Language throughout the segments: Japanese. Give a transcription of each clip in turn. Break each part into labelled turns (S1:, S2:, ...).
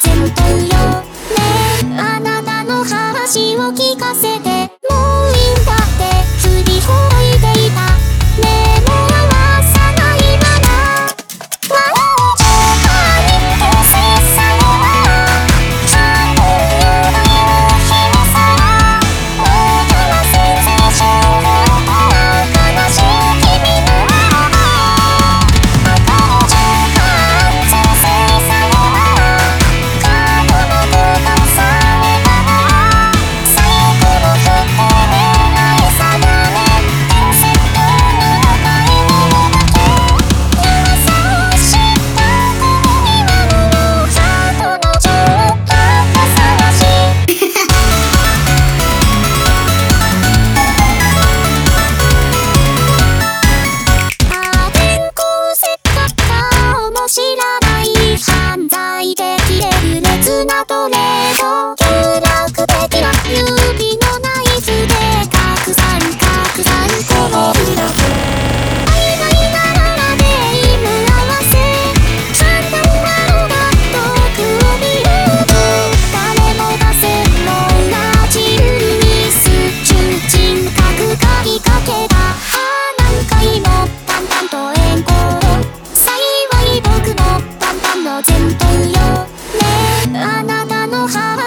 S1: 絶対よね。あなたの話を聞かせて。知らない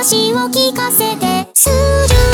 S1: 話を聞かせてする。